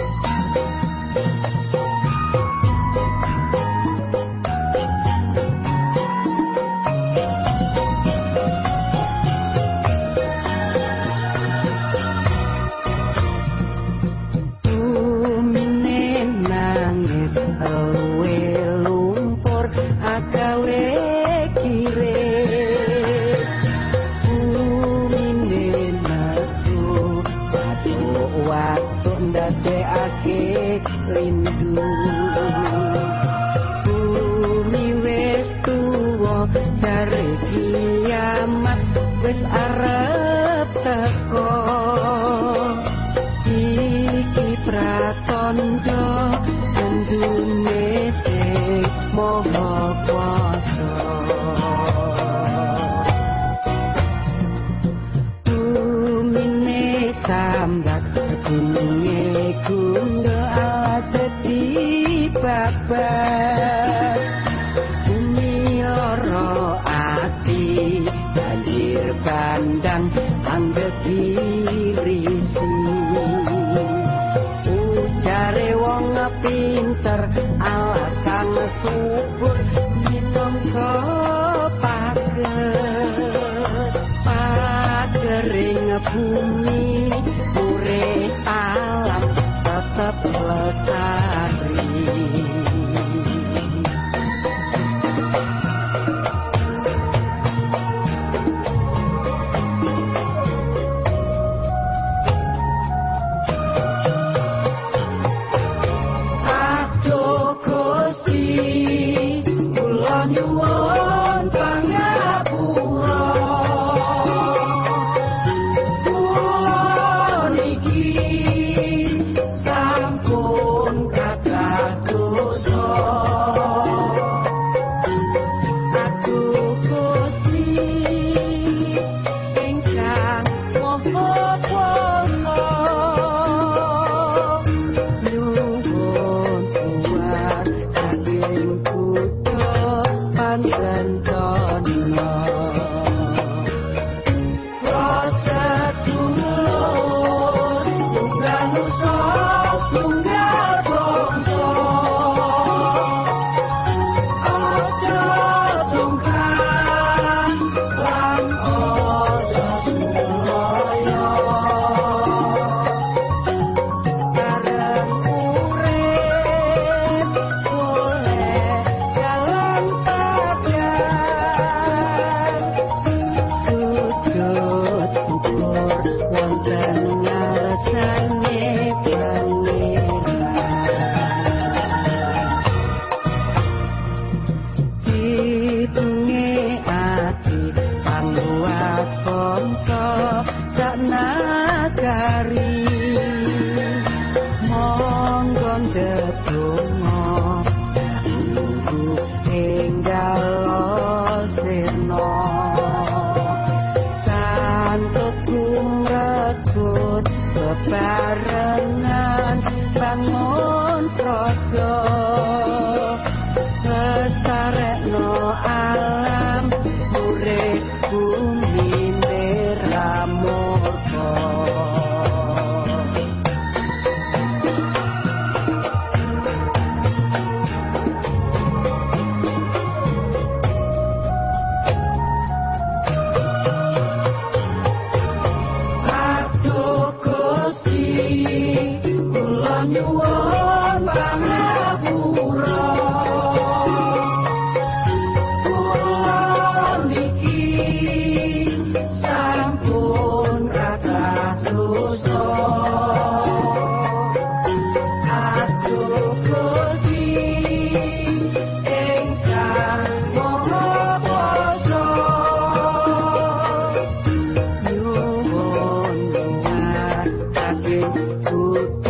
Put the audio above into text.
Thank you. wis arep teko. Iki pratandha anjune maha kuasa. Tumine sambat kuning kundha ati babar. Ooh. nagari monggo ndedonga tunggu enggal. Thank you.